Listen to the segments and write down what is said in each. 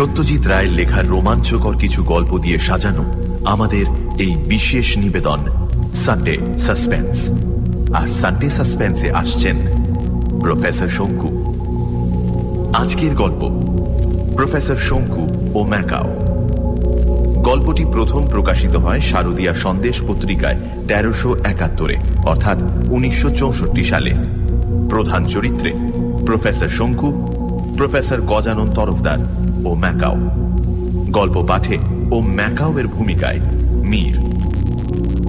সত্যজিৎ রায়ের লেখার রোমাঞ্চকর কিছু গল্প দিয়ে সাজানো আমাদের এই বিশেষ নিবেদন সানডে সাসপেন্স আর সানডে সাসপেন্সে আসছেন প্রফেসর শঙ্কু। আজকের গল্প প্রফেসর শঙ্কু ও ম্যাকাও গল্পটি প্রথম প্রকাশিত হয় শারদীয়া সন্দেশ পত্রিকায় তেরোশো একাত্তরে, অর্থাৎ উনিশশো চৌষট্টি সালে। প্রধান চরিত্রে প্রফেসর শঙ্কু প্রফেসর গজানন তরফদার। ও ম্যাকাও। গল্প পাঠে ও ম্যাকাও এর ভূমিকায় মীর।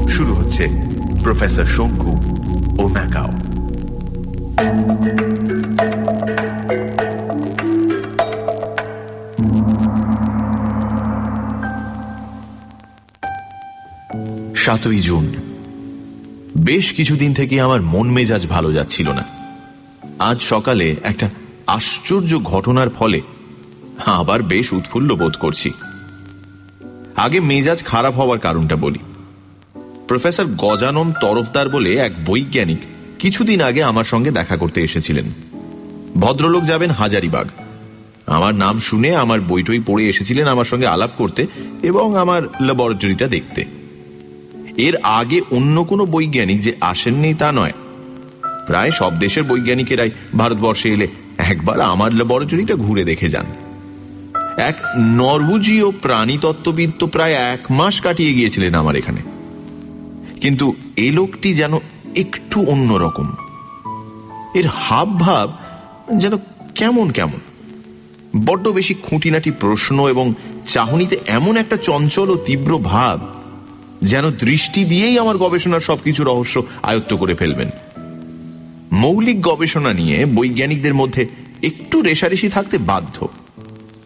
শুরু হচ্ছে প্রফেসর শঙ্কু ও ম্যাকাও। সাতই জুন। বেশ কিছুদিন থেকে আমার মন মেজাজ ভালো যাচ্ছিল না। আজ সকালে একটা আশ্চর্য ঘটনার ফলে আবার বেশ উৎফুল্ল বোধ করছি। আগে মেজাজ খারাপ হওয়ার কারণটা বলি। প্রফেসর গজানন তরফদার বলে এক বৈজ্ঞানিক কিছুদিন আগে আমার সঙ্গে দেখা করতে এসেছিলেন। ভদ্রলোক যাবেন হাজারিবাগ। আমার নাম শুনে আমার বইটই পড়ে এসেছিলেন আমার সঙ্গে আলাপ করতে এবং আমার ল্যাবরেটরিটা দেখতে। এর আগে অন্য কোনো বৈজ্ঞানিক যে আসেননি তা নয়। প্রায় সব দেশের বৈজ্ঞানিকেরাই ভারতবর্ষে এলে একবার আমার ল্যাবরেটরিটা ঘুরে দেখে যান। এক নরউজীয় প্রাণীতত্ত্ববিদ তো প্রায় এক মাস কাটিয়ে গিয়েছিলেন আমার এখানে। কিন্তু এ লোকটি যেন একটু অন্যরকম। এর হাব ভাব যেন কেমন কেমন। বড্ড বেশি খুঁটিনাটি প্রশ্ন এবং চাহনিতে এমন একটা চঞ্চল ও তীব্র ভাব যেন দৃষ্টি দিয়েই আমার গবেষণার সবকিছু রহস্য আয়ত্ত করে ফেলবেন। মৌলিক গবেষণা নিয়ে বৈজ্ঞানিকদের মধ্যে একটু রেশারেশি থাকতে বাধ্য।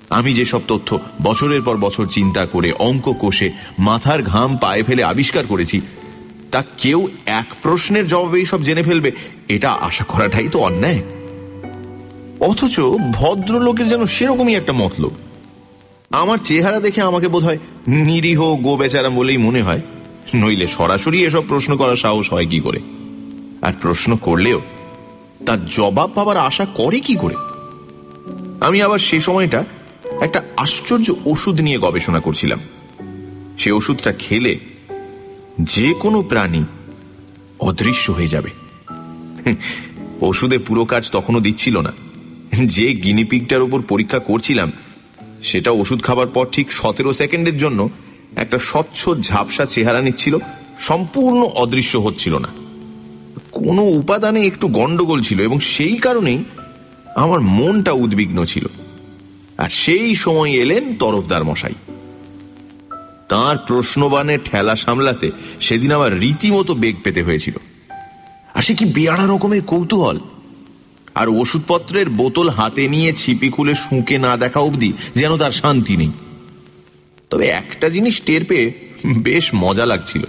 আমি যেসব তথ্য বছরের পর বছর চিন্তা করে, অঙ্ক কোষে, মাথার ঘাম পায়ে ফেলে আবিষ্কার করেছি, তা কেউ এক প্রশ্নের জবাবেই সব জেনে ফেলবে, এটা আশা করাটাই তো অন্যায়। অথচ ভদ্রলোকের যেন সেরকমই একটা মতলব। আমার চেহারা দেখে আমাকে বোধ হয় নিরীহ গো বেচারা বলেই মনে হয়, নইলে সরাসরি এসব প্রশ্ন করার সাহস হয় কি করে? আর প্রশ্ন করলেও তার জবাব পাবার আশা করে কি করে? আমি আবার সে সময়টা একটা আশ্চর্য ওষুধ নিয়ে গবেষণা করছিলাম। সে ওষুধটা খেলে যে কোনো প্রাণী অদৃশ্য হয়ে যাবে। ওষুধে পুরো কাজ তখনও দিচ্ছিল না। যে গিনিপিকটার উপর পরীক্ষা করছিলাম, সেটা ওষুধ খাবার পর ঠিক সতেরো সেকেন্ডের জন্য একটা স্বচ্ছ ঝাপসা চেহারা নিচ্ছিল, সম্পূর্ণ অদৃশ্য হচ্ছিল না। কোনো উপাদানে একটু গন্ডগোল ছিল এবং সেই কারণেই আমার মনটা উদ্বিগ্ন ছিল। আর সেই সময় এলেন তরফদার মশাই। তার প্রশ্নবানের ঠেলা সামলাতে সেদিন আমার রীতিমতো বেগ পেতে হয়েছিল। আর সে কি বেয়ারা রকমের কৌতূহল? আর ওষুধপত্রের বোতল হাতে নিয়ে ছিপি খুলে শুঁকে না দেখা অবধি যেন তার শান্তি নেই। তবে একটা জিনিস টের পেয়ে বেশ মজা লাগছিল।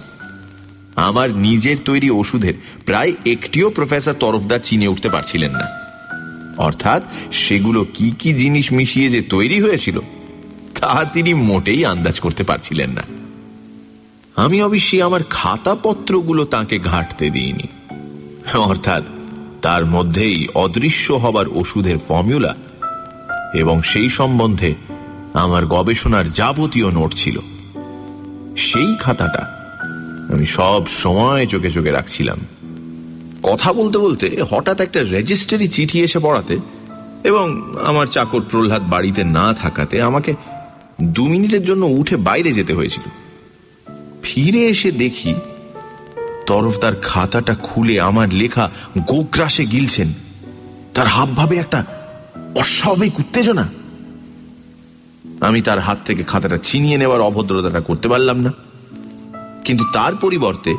আমার নিজের তৈরি ওষুধের প্রায় একটিও প্রফেসর তরফদার চিনে উঠতে পারছিলেন না। অর্থাৎ সেগুলো কি কি জিনিস মিশিয়ে যে তৈরি হয়েছিল, তা তিনি মোটেই আন্দাজ করতে পারছিলেন না। আমি অবশ্যই আমার খাতাপত্রগুলো তাকে ঘাটতে দিইনি। অর্থাৎ তার মধ্যেই অদৃশ্য হবার ওষুধের ফর্মুলা এবং সেই সম্বন্ধে আমার গবেষণার যাবতীয় নোট ছিল। সেই খাতাটা আমি সব সময় চোখে চোখে রাখছিলাম। কথা বলতে বলতে হঠাৎ একটা রেজিস্ট্রি চিঠি এসে পড়াতে এবং আমার চাকর প্রহ্লাদ বাড়িতে না থাকাতে আমাকে দু মিনিটের জন্য উঠে বাইরে যেতে হয়েছিল। ফিরে এসে দেখি তরফদার খাতাটা খুলে আমার লেখা গোগ্রাসে গিলছেন। তার হাবভাবে একটা অস্বাভাবিক উত্তেজনা। আমি তার হাত থেকে খাতাটা ছিনিয়ে নেওয়ার অভদ্রতাটা করতে পারলাম না। কিন্তু তার পরিবর্তে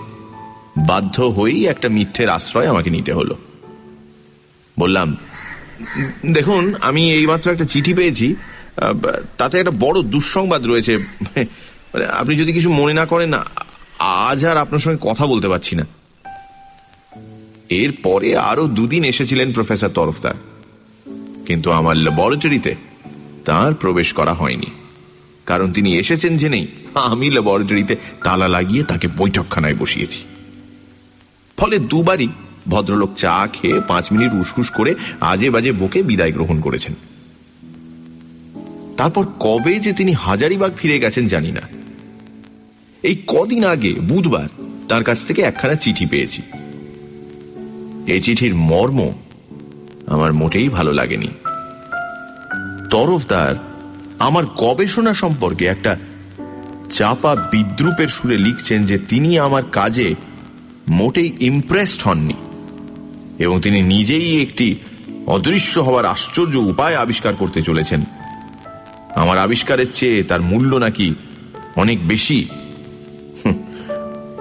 বাধ্য হয়েই একটা মিথ্যের আশ্রয় আমাকে নিতে হলো। বললাম, দেখুন, আমি এইমাত্র একটা চিঠি পেয়েছি। তাতে একটা বড় দুঃসংবাদ রয়েছে। মানে আপনি যদি কিছু মনে না করেন, আজ আর আপনার সঙ্গে কথা বলতে পারছি না। এরপরে আরও দুদিন এসেছিলেন প্রফেসর তরফদার। কিন্তু আমার ল্যাবরেটরিতে তার প্রবেশ করা হয়নি। কারণ তিনি এসেছেন জেনেই আমি ল্যাবরেটরিতে তালা লাগিয়ে তাকে বৈঠকখানায় বসিয়েছি। ফলে দুবারই ভদ্রলোক চা খেয়ে পাঁচ মিনিট উসকুস করে আজে বাজে বকে বিদায় গ্রহণ করেছেন। তারপর কবে যে তিনি হাজারিবাগ ফিরে গেছেন জানি না। এই কদিন আগে বুধবার তার কাছ থেকে একখানা চিঠি পেয়েছি। এই চিঠির মর্ম আমার মোটেই ভালো লাগেনি। তরফদার আমার গবেষণা সম্পর্কে একটা চাপা বিদ্রুপের সুরে লিখছেন যে তিনি আমার কাজে মোটেই ইমপ্রেসড হননি। এবং তিনি নিজেই একটি অদৃশ্য হওয়ার আশ্চর্য উপায় আবিষ্কার করতে চলেছেন। আমার আবিষ্কারের চেয়ে তার মূল্য নাকি অনেক বেশি।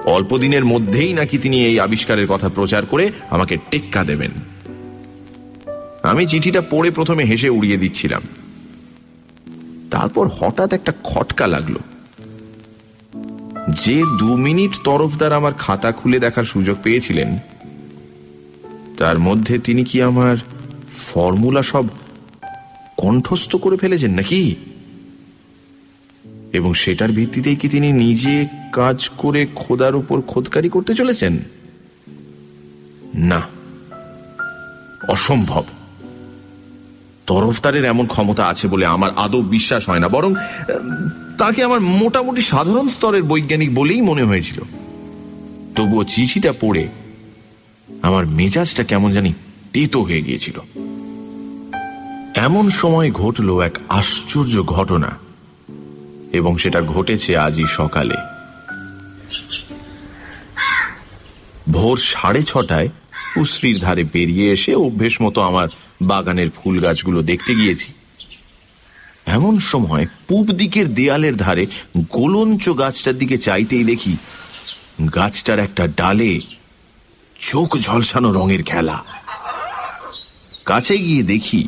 অল্প দিনের মধ্যেই নাকি তিনি এই আবিষ্কারের কথা প্রচার করে আমাকে টেক্কা দেবেন। আমি চিঠিটা পড়ে প্রথমে হেসে উড়িয়ে দিচ্ছিলাম। তারপর হঠাৎ একটা খটকা লাগল। যে দু মিনিট তরফদার আমার খাতা খুলে দেখার সুযোগ পেয়েছিলেন, তার মধ্যে তিনি কি আমার ফর্মুলা সব কণ্ঠস্থ করে ফেলেছেন নাকি? এবং সেটার ভিত্তিতেই কি তিনি নিজে কাজ করে খোদার উপর খোদকারি করতে চলেছেন? না, অসম্ভব। তরফদারের এমন ক্ষমতা আছে বলে আমার আদৌ বিশ্বাস হয় না, বরং তাকে আমার মোটামুটি সাধারণ স্তরের বৈজ্ঞানিক বলেই মনে হয়েছিল। তবুও চিঠিটা পড়ে আমার মেজাজটা কেমন জানি তেতো হয়ে গিয়েছিল। এমন সময় ঘটল এক আশ্চর্য ঘটনা, এবং সেটা ঘটেছে আজই সকালে। ভোর সাড়ে ছটায়, উশ্রির ধারে বেরিয়ে এসে অভ্যেস মতো আমার বাগানের ফুল গাছগুলো দেখতে গিয়েছি। এমন সময় পূব দিকের দেয়ালের ধারে গোলঞ্চ গাছটার দিকে চাইতেই দেখি গাছটার একটা ডালে চোখ ঝলসানো রঙের খেলা। কাছে গিয়ে দেখি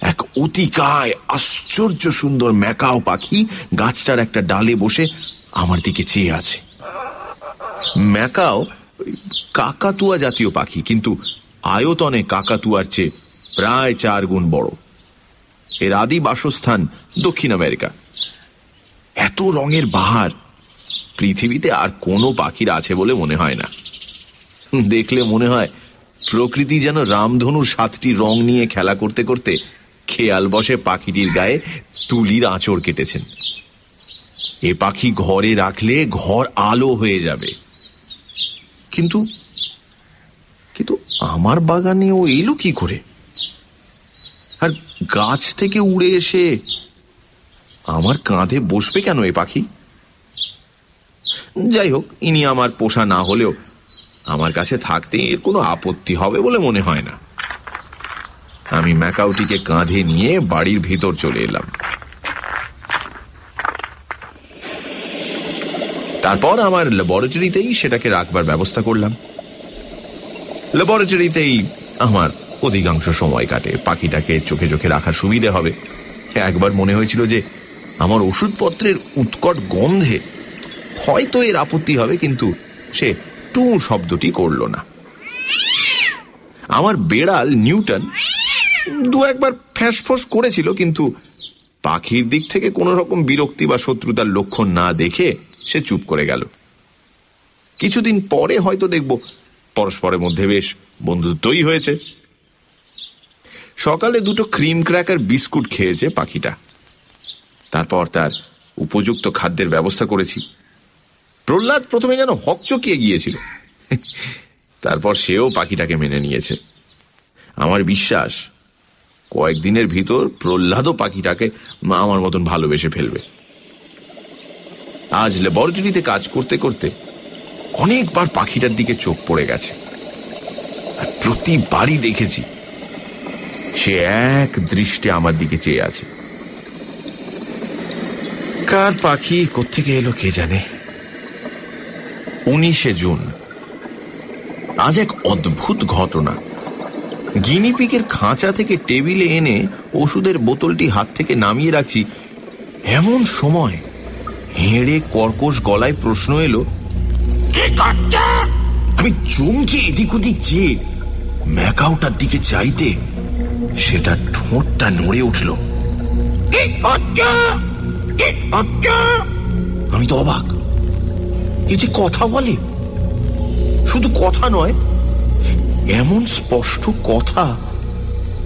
এক অতিকায় আশ্চর্য সুন্দর ম্যাকাও পাখি গাছটার একটা ডালে বসে আমার দিকে চেয়ে আছে। ম্যাকাও কাকাতুয়া জাতীয় পাখি, কিন্তু আয়তনে কাকাতুয়ার চেয়ে প্রায় চার গুণ বড়। এর আদি বাসস্থান দক্ষিণ আমেরিকা। এত রঙের বাহার পৃথিবীতে আর কোনো পাখির আছে বলে মনে হয় না। দেখলে মনে হয় প্রকৃতি যেন রামধনুর সাতটি রং নিয়ে খেলা করতে করতে খেয়াল বসে পাখিটির গায়ে তুলির আঁচড় কেটেছেন। এ পাখি ঘরে রাখলে ঘর আলো হয়ে যাবে। কিন্তু কিন্তু আমার বাগানে ও এলো কি করে? আর গাছ থেকে উড়ে এসে আমার কাঁধে বসবে কেন এ পাখি? যাই হোক, ইনি আমার পোষা না হলেও আমার কাছে থাকতে এর কোনো আপত্তি হবে বলে মনে হয় না। আমি ম্যাকাউটিকে কাঁধে নিয়ে বাড়ির ভিতর চলে এলাম। তারপর আমার ল্যাবরেটরিতেই সেটাকে রাখবার ব্যবস্থা করলাম। ল্যাবরেটরিতেই আমার অধিকাংশ সময় কাটে। পাখিটাকে চোখে চোখে রাখার সুবিধে হবে। একবার মনে হয়েছিল যে আমার ওষুধপত্রের উৎকট গন্ধে হয়তো এর আপত্তি হবে, কিন্তু সে টু শব্দটি করল না। আমার বেড়াল নিউটন দু একবার ফ্যাঁস করেছিল, কিন্তু পাখির দিক থেকে কোনো রকম বিরক্তি বা শত্রুতার লক্ষণ না দেখে সে চুপ করে গেল। কিছুদিন পরে হয়তো দেখব পরস্পরের মধ্যে বেশ বন্ধুত্বই হয়েছে। সকালে দুটো ক্রিম ক্র্যাকার বিস্কুট খেয়েছে পাখিটা। তারপর তার উপযুক্ত খাদ্যের ব্যবস্থা করেছি। প্রহ্লাদ প্রথমে যেন হকচকিয়ে গিয়েছিল। তারপর সেও পাখিটাকে মেনে নিয়েছে। আমার বিশ্বাস, কয়েকদিনের ভিতর প্রহ্লাদও পাখিটাকে মা আমার মতন ভালোবেসে ফেলবে। আজ ল্যাবরেটরিতে কাজ করতে করতে অনেকবার পাখিটার দিকে চোখ পড়ে গেছে। আর প্রতিবারই দেখেছি, সে এক দৃষ্টে আমার দিকে চেয়ে আছে। কার পাখি কোথেকে এলো কে জানে? উনিশে জুন। আজ এক অদ্ভুত ঘটনা। গিনিপিকের খাঁচা থেকে টেবিলে এনে ওষুধের বোতলটি হাত থেকে নামিয়ে রাখছি। এমন সময় হেঁড়ে কর্কশ গলায় প্রশ্ন এলো আমি চমকে এদিক ওদিক চেয়ে ম্যাকাউটার দিকে চাইতে সেটা ঠোঁটটা নড়ে উঠল। আমি তো অবাক। এ যে কথা বলে শুধু কথা নয় এমন স্পষ্ট কথা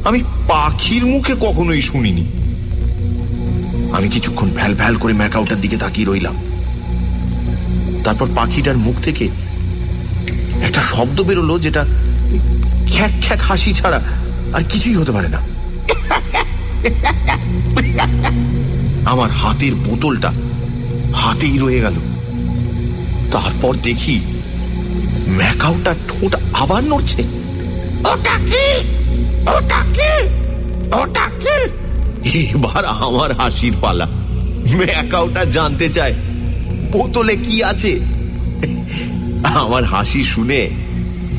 আমি পাখির মুখে কখনোই শুনিনি। আমি কিছুক্ষণ ভ্যাল ভ্যাল করে ম্যাকাউটার দিকে তাকিয়ে রইলাম। তারপর পাখিটার মুখ থেকে একটা শব্দ বেরোলো যেটা খ্যাক খ্যাক হাসি ছাড়া আর কিছুই হতে পারে না। আমার হাতের বোতলটা হাতেই রয়ে গেল। তারপর দেখি ম্যাকাউটা ঠোঁট আবার নড়ছে। ওটা কি? ওটা কি? ওটা কি? এবার আমার হাসির পালা। ম্যাকাউটা জানতে চায় বোতলে কি আছে? আমার হাসি শুনে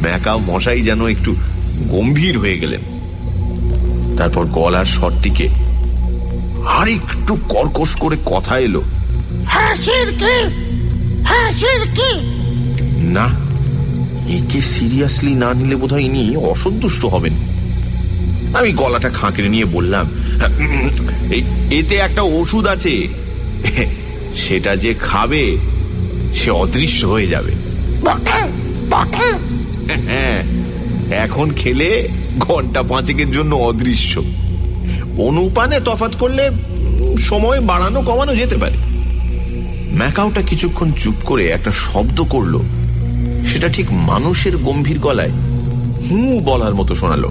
ম্যাকাও মশাই যেন একটু গম্ভীর হয়ে গেলেন। তারপর গলার স্বরটিকে আর একটু কর্কশ করে কথা এলো। না একে সিরিয়াসলি না নিলে বোধহয় ইনি অসন্তুষ্ট হবেন। আমি গলাটা খাঁকড়ে নিয়ে বললাম "এই- এতে একটা ওষুধ আছে। সেটা যে খাবে সে অদৃশ্য হয়ে যাবে। হ্যাঁ এখন খেলে ঘণ্টা পাঁচেকের জন্য অদৃশ্য। অনুপানে তফাত করলে সময় বাড়ানো কমানো যেতে পারে। ম্যাকাওটা কিছুক্ষণ চুপ করে একটা শব্দ করল। সেটা ঠিক মানুষের গম্ভীর গলায় হু বলার মতো শোনালো।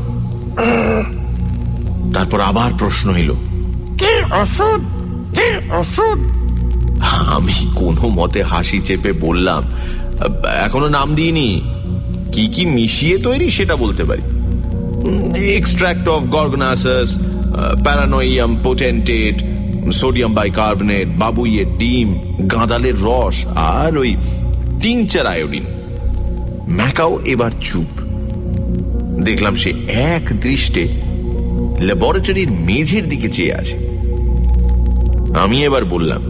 তারপর আবার প্রশ্ন এলো। কি ওষুধ কি ওষুধ আমি কোনো মতে হাসি চেপে বললাম, এখনও নাম দিইনি। কি কি মিশিয়ে তৈরি সেটা বলতে পারি? Extract of gorgonasus paranoium potented sodium bicarbonate বাবুইয়ের ডিম গাঁদালের রস আর ওই টিংচার আয়োডিন ম্যাকাও এবার চুপ। দেখলাম সে এক দৃষ্টে ল্যাবরেটরির মেঝের দিকে চেয়ে আছে। আমি এবার বললাম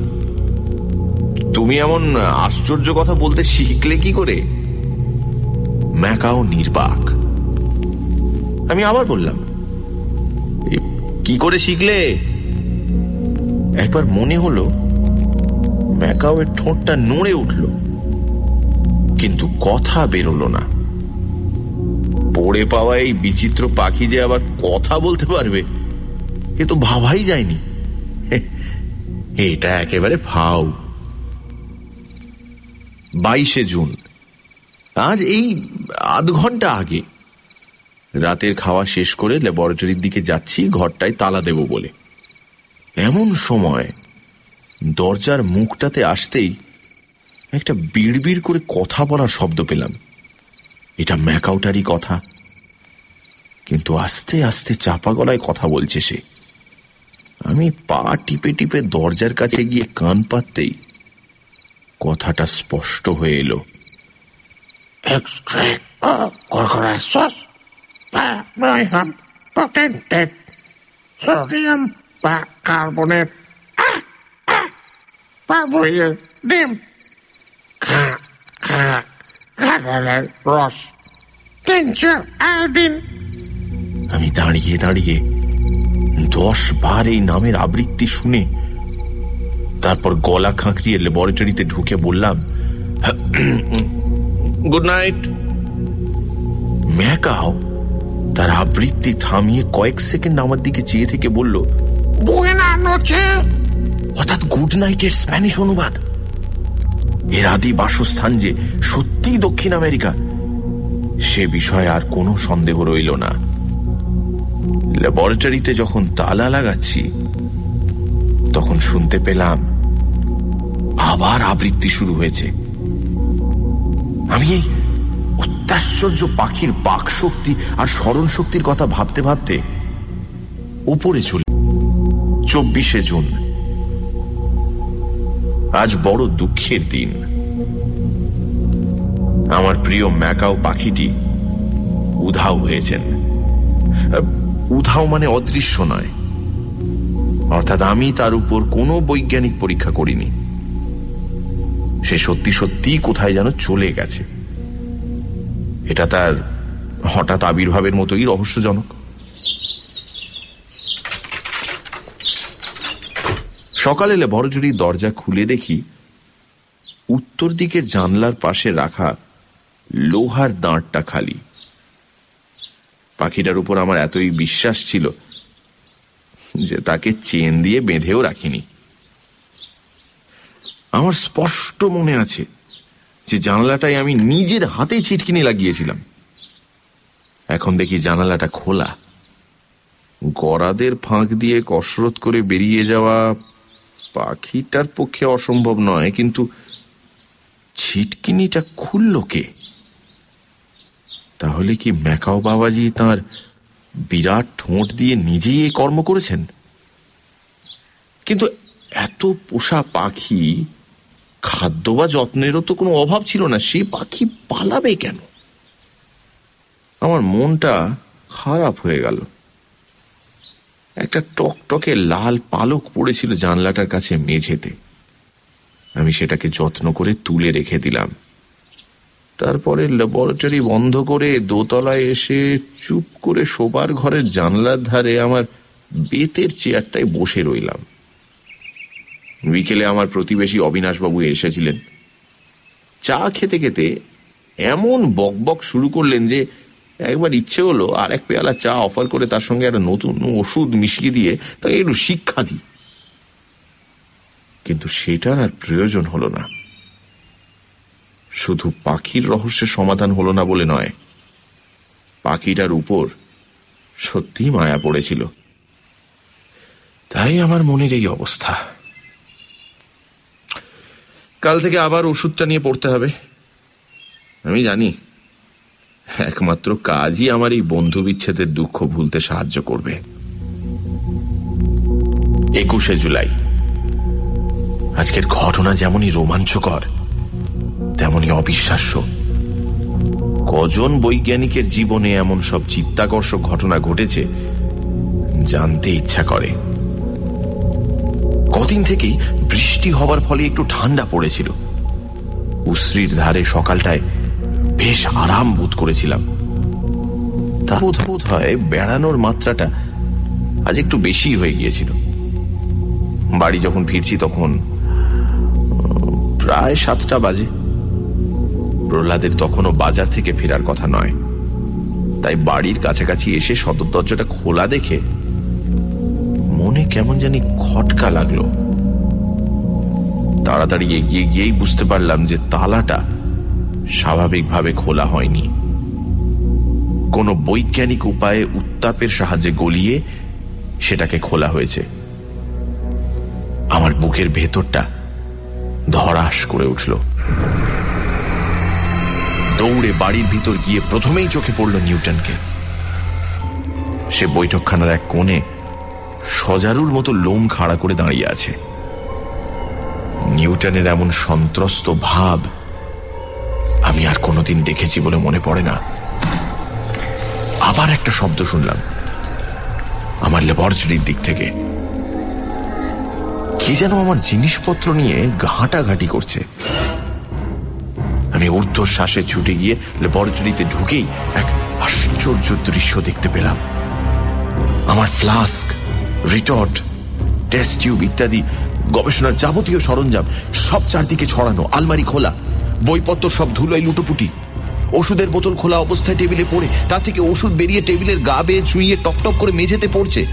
তুমি এমন আশ্চর্য কথা বলতে শিখলে কি করে? ম্যাকাও নির্বাক। আমি আবার বললাম "এ, কি করে শিখলে? একবার মনে হলো ম্যাকাওয়ের ঠোঁটটা নড়ে উঠল কিন্তু কথা বেরোলো না। পড়ে পাওয়া এই বিচিত্র পাখি যে আবার কথা বলতে পারবে এ তো ভাবাই যায়নি। এটা একেবারে ফাউ। বাইশে জুন। আজ এই আধ ঘণ্টা আগে। রাতের খাওয়া শেষ করে ল্যাবরেটরির দিকে যাচ্ছি, ঘরটায় তালা দেব বলে। এমন সময় দরজার মুখটাতে আসতেই একটা বিড়বিড় করে কথা বলার শব্দ পেলাম। এটা ম্যাকাউটারই কথা। কিন্তু আস্তে আস্তে চাপা গলায় কথা বলছে সে। আমি পা টিপে টিপে দরজার কাছে গিয়ে কান পাততেই কথাটা স্পষ্ট হয়ে এলো। ডিম গাঁদালের রস টিনচার আয়োডিন আমি দাঁড়িয়ে দাঁড়িয়ে দশ বার এই নামের আবৃত্তি শুনে তারপর গলা খাঁকড়িয়ে ল্যাবরেটরিতে ঢুকে বললাম, গুড নাইট। ম্যাকাও তার আবৃত্তি থামিয়ে কয়েক সেকেন্ড আমার দিকে চেয়ে থেকে বলল অর্থাৎ গুড নাইটের স্প্যানিশ অনুবাদ। এর আদি বাসস্থান যে সত্যিই দক্ষিণ আমেরিকা, সে বিষয়ে আর কোনো সন্দেহ রইল না। ল্যাবরেটরিতে যখন তালা লাগাচ্ছি, তখন শুনতে পেলাম আবার আবৃত্তি শুরু হয়েছে। আমি এই অত্যাশ্চর্য পাখির বাক শক্তি আর স্মরণ শক্তির কথা ভাবতে ভাবতে উপরে চলি। চব্বিশে জুন। আজ বড় দুঃখের দিন। আমার প্রিয় ম্যাকাও পাখিটি উধাও হয়েছেন। উধাও মানে অদৃশ্য নয়। অর্থাৎ আমি তার উপর কোনো বৈজ্ঞানিক পরীক্ষা করিনি। সে সত্যি সত্যি কোথায় যেন চলে গেছে। এটা তার হঠাৎ আবির্ভাবের মতোই রহস্যজনক। সকালে ল্যাবরেটরির দরজা খুলে দেখি উত্তর দিকের জানলার পাশে রাখা লোহার দাঁড়টা খালি। পাখিটার উপর আমার এতই বিশ্বাস ছিল যে তাকে চেন দিয়ে বেঁধেও রাখিনি। আমার স্পষ্ট মনে আছে যে জানালাটায় আমি নিজের হাতে ছিটকিনি লাগিয়েছিলাম। এখন দেখি জানালাটা খোলা। গড়াদের ফাঁক দিয়ে কসরত করে বেরিয়ে যাওয়া পাখিটার পক্ষে অসম্ভব নয়, কিন্তু ছিটকিনিটা খুলল কে? তাহলে কি ম্যাকাও বাবাজি তার বিরাট ঠোঁট দিয়ে নিজেই কর্ম করেছেন? কিন্তু এত পোষা পাখি খাদ্য বা যত্নেরও তো কোনো অভাব ছিল না। সে পাখি পালাবে কেন? আমার মনটা খারাপ হয়ে গেল। একটা টকটকে লাল পালক পড়েছিল জানলাটার কাছে মেঝেতে। আমি সেটাকে যত্ন করে তুলে রেখে দিলাম। তারপরে ল্যাবরেটরি বন্ধ করে দোতলায় এসে চুপ করে শোবার ঘরের জানলার ধারে আমার বেতের চেয়ারটায় বসে রইলাম। বিকেলে আমার প্রতিবেশী অবিনাশবাবু এসেছিলেন। চা খেতে খেতে এমন বকবক শুরু করলেন যে একবার ইচ্ছে হলো আর এক পেয়ালা চা অফার করে তার সঙ্গে একটা নতুন ওষুধ মিশিয়ে দিয়ে তাকে একটু শিক্ষা দিই। কিন্তু সেটার আর প্রয়োজন হলো না। শুধু পাখির রহস্যের সমাধান হলো না বলে নয়, পাখিটার উপর সত্যি মায়া পড়েছিল। তাই আমার মনের এই অবস্থা। কাল থেকে আবার ওষুধটা নিয়ে পড়তে হবে। আমি জানি, একমাত্র কাজই আমার এই বন্ধু বিচ্ছেদের দুঃখ ভুলতে সাহায্য করবে। একুশে জুলাই। আজকের ঘটনা যেমনই রোমাঞ্চকর, তেমনই অবিশ্বাস্য। কজন বৈজ্ঞানিকের জীবনে এমন সব চিত্তাকর্ষক ঘটনা ঘটেছে, জানতে ইচ্ছা করে। কদিন থেকেই বৃষ্টি হবার ফলে একটু ঠান্ডা পড়েছিল। উশ্রির ধারে সকালটায় বেশ আরাম বোধ করেছিলাম। তা বোধ হয় বেড়ানোর মাত্রাটা আজ একটু বেশি হয়ে গিয়েছিল। বাড়ি যখন ফিরছি তখন প্রায় সাতটা বাজে। প্রহ্লাদের তখনও বাজার থেকে ফেরার কথা নয়। তাই বাড়ির কাছাকাছি এসে সদর দরজাটা খোলা দেখে মনে কেমন জানি খটকা লাগল। তাড়াতাড়ি এগিয়ে গিয়েই বুঝতে পারলাম যে তালাটা স্বাভাবিকভাবে খোলা হয়নি। কোনো বৈজ্ঞানিক উপায়ে উত্তাপের সাহায্যে গলিয়ে সেটাকে খোলা হয়েছে। আমার বুকের ভেতরটা ধরাস করে উঠল। দৌড়ে বাড়ির ভিতর গিয়ে প্রথমেই চোখে পড়ল নিউটনকে। সে বৈঠকখানার এক কোণে সজারুর মতো লোম খাড়া করে দাঁড়িয়ে আছে। নিউটনের এমন সন্ত্রস্ত ভাব আমি আর কোনোদিন দেখেছি বলে মনে পড়ে না। আবার একটা শব্দ শুনলাম, আমার ল্যাবরেটরির দিক থেকে। কি যেন আমার জিনিসপত্র নিয়ে ঘাঁটাঘাঁটি করছে। আমি ঊর্ধ্বশ্বাসে ছুটে গিয়ে ল্যাবরেটরিতে ঢুকেই এক আশ্চর্য দৃশ্য দেখতে পেলাম। আমার ফ্লাস্ক রিটর্ট, টেস্ট টিউব ইত্যাদি গবেষণার যাবতীয় সরঞ্জাম সব চারদিকে ছড়ানো, আলমারি খোলা, বইপত্র সব ধুলোয় লুটোপুটি। ওষুধের বোতল খোলা অবস্থায় টেবিলে পড়ে, তা থেকে ওষুধ বেরিয়ে টেবিলের গা বেয়ে চুইয়ে টপ করে মেঝেতে পড়ছে।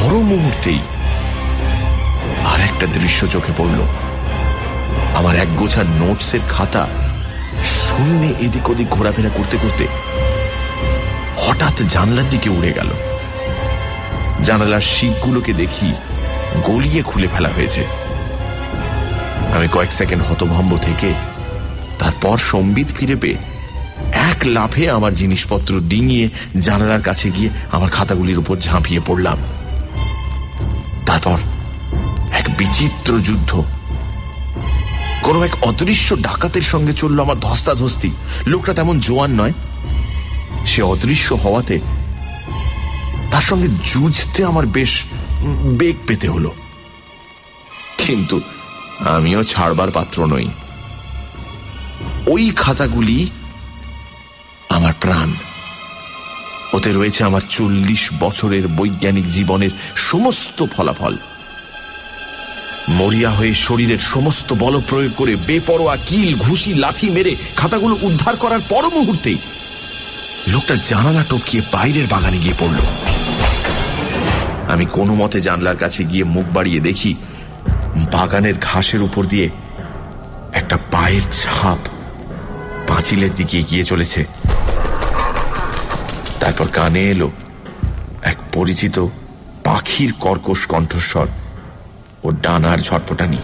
বড় মুহূর্তেই আর একটা দৃশ্য চোখে পড়ল। আমার এক গোছা নোটসের খাতা শূন্যে এদিক ওদিক ঘোরাফেরা করতে করতে হঠাৎ জানলার দিকে উড়ে গেল। জানালার শিকগুলোকে দেখি গলিয়ে খুলে ফেলা হয়েছে। আমি কয়েক সেকেন্ড হতভম্ব থেকে তারপর সম্বিত ফিরে পেয়ে এক লাফে আমার জিনিসপত্র ডিঙিয়ে জানালার কাছে গিয়ে আমার খাতাগুলির উপর ঝাঁপিয়ে পড়লাম। তারপর এক বিচিত্র যুদ্ধ। কোন এক অদৃশ্য ডাকাতের সঙ্গে চলল আমার ধস্তাধস্তি। লোকটা তেমন জোয়ান নয়। সে অদৃশ্য হওয়াতে তার সঙ্গে যুঝতে আমার বেশ বেগ পেতে হলো। কিন্তু আমিও ছাড়বার পাত্র নই। ওই খাতাগুলি আমার প্রাণ। ওতে রয়েছে আমার চল্লিশ বছরের বৈজ্ঞানিক জীবনের সমস্ত ফলাফল। মরিয়া হয়ে শরীরের সমস্ত বল প্রয়োগ করে বেপরোয়া কিল, ঘুষি, লাথি মেরে খাতাগুলো উদ্ধার করার পর মুহূর্তেই লোকটা জানালা টপকিয়ে বাইরের বাগানে গিয়ে পড়ল। আমি কোনো মতে জানলার কাছে গিয়ে মুখ বাড়িয়ে দেখি বাগানের ঘাসের উপর দিয়ে একটা পায়ের ছাপ পাঁচিলের দিকে এগিয়ে চলেছে। তারপর কানে এলো এক পরিচিত পাখির কর্কশ কণ্ঠস্বর ও ডানার ঝটপটানি।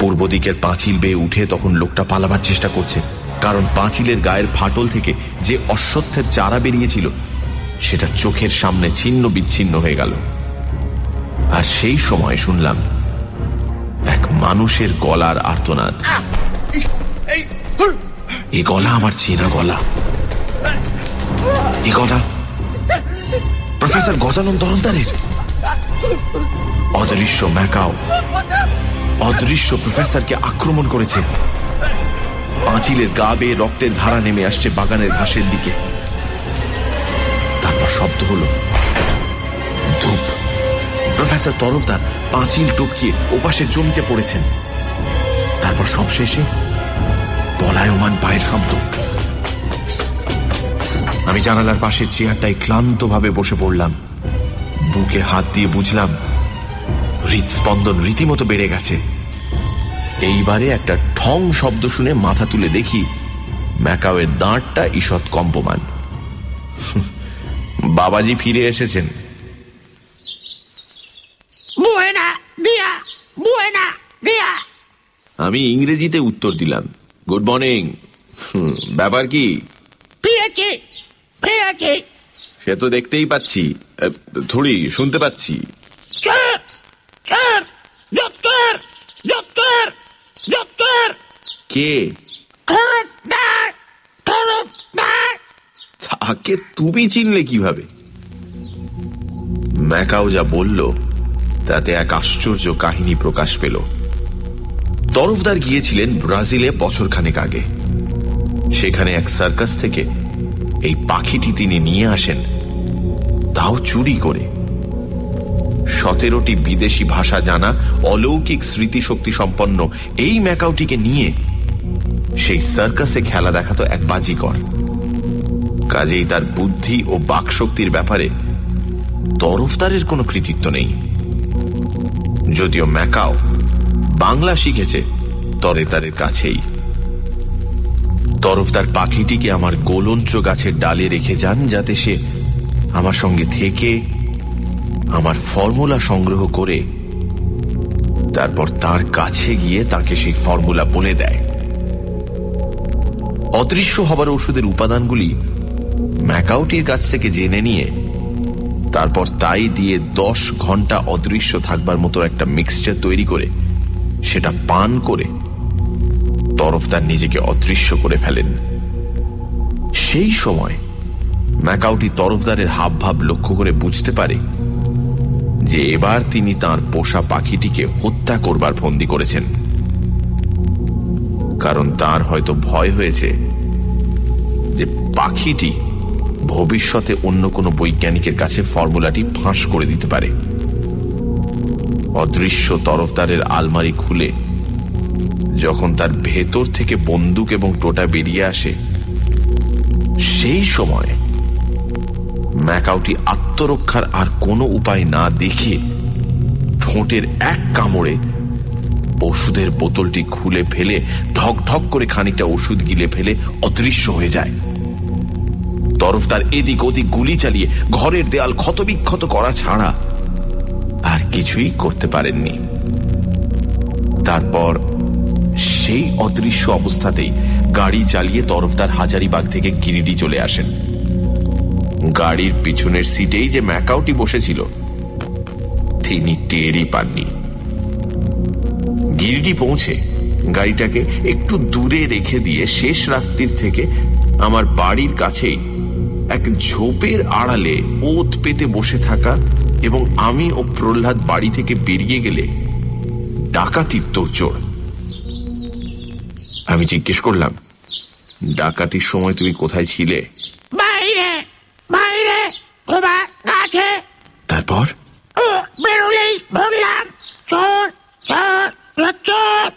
পূর্ব দিকের পাঁচিল বেয়ে উঠে তখন লোকটা পালাবার চেষ্টা করছে, কারণ পাঁচিলের গায়ের ফাটল থেকে যে অশ্বত্থের চারা বেরিয়েছিল সেটা চোখের সামনে ছিন্ন বিচ্ছিন্ন হয়ে গেল। আর সেই সময় শুনলাম এক মানুষের গলার আর্তনাদ। এ গলা আমার চেনা গলা। এ গলা প্রফেসর গজানন তরফদারের অদৃশ্য ম্যাকাও অদৃশ্য প্রফেসরকে আক্রমণ করেছে। পাঁচিলের গা বেয়ে রক্তের ধারা নেমে আসছে বাগানের ঘাসের দিকে। শব্দ হলো। ধূপ। প্রফেসর তরফদার পাঁচিল টপকিয়ে ওপাশের জমিতে পড়েছেন। তারপর সবশেষে পলায়মান পায়ের শব্দ। আমি জানালার পাশের চেয়ারটায় ক্লান্তভাবে বসে পড়লাম। বুকে হাত দিয়ে বুঝলাম হৃদস্পন্দন রীতিমতো বেড়ে গেছে। এইবারে একটা ঠং শব্দ শুনে মাথা তুলে দেখি, ম্যাকাওয়ের দাঁড়টা ঈষৎ কম্পমান। বাবাজি ফিরে এসেছেন. আমি ইংরেজিতে উত্তর দিলাম। Good morning. ব্যাপার কি? সে তো দেখতেই পাচ্ছি। থুড়ি শুনতে পাচ্ছি। Sir sir doctor doctor doctor কে তরফদার তরফদার তাকে তুমি চিনলে কীভাবে? ম্যাকাও যা বলল, তাতে এক আশ্চর্য কাহিনী প্রকাশ পেল। তরফদার গিয়েছিলেন ব্রাজিলে বছরখানেক আগে। সেখানে এক সার্কাস থেকে এই পাখিটি তিনি নিয়ে আসেন, তাও চুরি করে। সতেরোটি বিদেশি ভাষা জানা, অলৌকিক স্মৃতিশক্তি সম্পন্ন এই ম্যাকাওটিকে নিয়ে সেই সার্কাসে খেলা দেখাতো এক বাজিকর। কাজেই তার বুদ্ধি ও বাকশক্তির ব্যাপারে তরফদারের কোনো কৃতিত্ব নেই। যদিও ম্যাকাও বাংলা শিখেছে তরেতারের কাছেই। তরফদার পাখিটিকে আমার গোলঞ্চ গাছের ডালে রেখে যান যাতে সে আমার সঙ্গে থেকে আমার ফর্মুলা সংগ্রহ করে তারপর তার কাছে গিয়ে তাকে সেই ফর্মুলা বলে দেয়। অদৃশ্য হবার ওষুধের উপাদানগুলি ম্যাকাউটির কাছ থেকে জেনে নিয়ে তারপর তাই দিয়ে দশ ঘণ্টা অদৃশ্য থাকবার মতো একটা মিক্সচার তৈরি করে সেটা পান করে তরফদার নিজেকে অদৃশ্য করে ফেলেন। সেই সময় ম্যাকাউটি তরফদারের হাবভাব লক্ষ্য করে বুঝতে পারে যে এবার তিনি তার পোষা পাখিটিকে হত্যা করবার ফন্দি করেছেন। কারণ তার হয়তো ভয় হয়েছে যে পাখিটি ভবিষ্যতে অন্য কোনো বৈজ্ঞানিকের কাছে ফর্মুলাটি ফাঁস করে দিতে পারে। অদৃশ্য তরফদারের আলমারি খুলে, যখন তার ভেতর থেকে বন্দুক এবং টোটা বেরিয়ে আসে, সেই সময় ম্যাকাউটি আত্মরক্ষার আর কোনো উপায় না দেখে ঠোঁটের এক কামড়ে ওষুধের বোতলটি খুলে ফেলে ঢক ঢক করে খানিকটা ওষুধ গিলে ফেলে অদৃশ্য হয়ে যায়। তরফদার এদিক ওদিক গুলি চালিয়ে ঘরের দেয়াল ক্ষতবিক্ষত করা ছাড়া আর কিছুই করতে পারেননি। তারপর সেই অদৃশ্য অবস্থাতেই গাড়ি চালিয়ে তরফদার হাজারিবাগ থেকে গিরিডি চলে আসেন। গাড়ির পিছনের সিটেই যে ম্যাকাউটি বসেছিল, তিনি টেরই পাননি। গিরিডি পৌঁছে গাড়িটাকে একটু দূরে রেখে দিয়ে শেষ রাত্রির থেকে আমার বাড়ির কাছেই এক ঝোপের আড়ালে ওত পেতে বসে থাকা এবং আমি ও প্রহ্লাদ বাড়ি থেকে বেরিয়ে গেলে ডাকাতির তোড়জোড়। আমি জিজ্ঞেস করলাম ডাকাতির সময় তুমি কোথায় ছিলে? বাইরে বাইরে কাছে। তারপর? ও বেরোলেই বললাম চোর চোর চোর, চোর।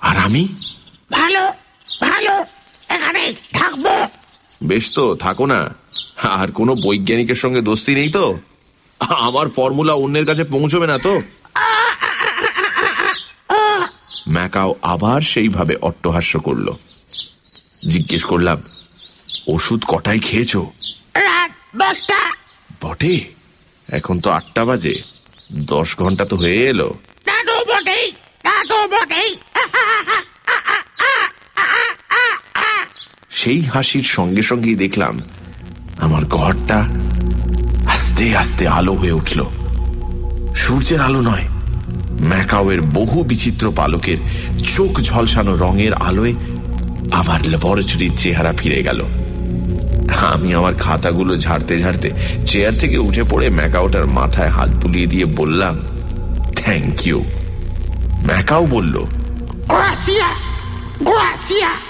আর আমি? ভালো ভালো এখানেই থাকব। বেশ তো থাকো না। আর কোনো বৈজ্ঞানিকের সঙ্গে দোস্তি নেই তো? আমার ফর্মুলা অন্যের কাছে পৌঁছবে না তো? ম্যাকাও আবার সেইভাবে অট্টহাস্য করল। জিজ্ঞেস করলাম ওষুধ কটায় খেয়েছো? বটে? এখন তো আটটা বাজে। দশ ঘণ্টা তো হয়ে এলো তা তো বটেই তা তো বটেই সেই হাসির সঙ্গে সঙ্গেই দেখলাম আমার ঘরটা আস্তে আস্তে আলো হয়ে উঠল। সূর্যের আলো নয়, ম্যাকাওয়ের বহু বিচিত্র পালকের চোখ ঝলসানো রঙের আলোয় আমার ল্যাবরেটরির চেহারা ফিরে গেল। আমি আমার খাতাগুলো ঝাড়তে ঝাড়তে চেয়ার থেকে উঠে পড়ে ম্যাকাওটার মাথায় হাত বুলিয়ে দিয়ে বললাম থ্যাংক ইউ ম্যাকাও বলল গ্রাসিয়া গ্রাসিয়া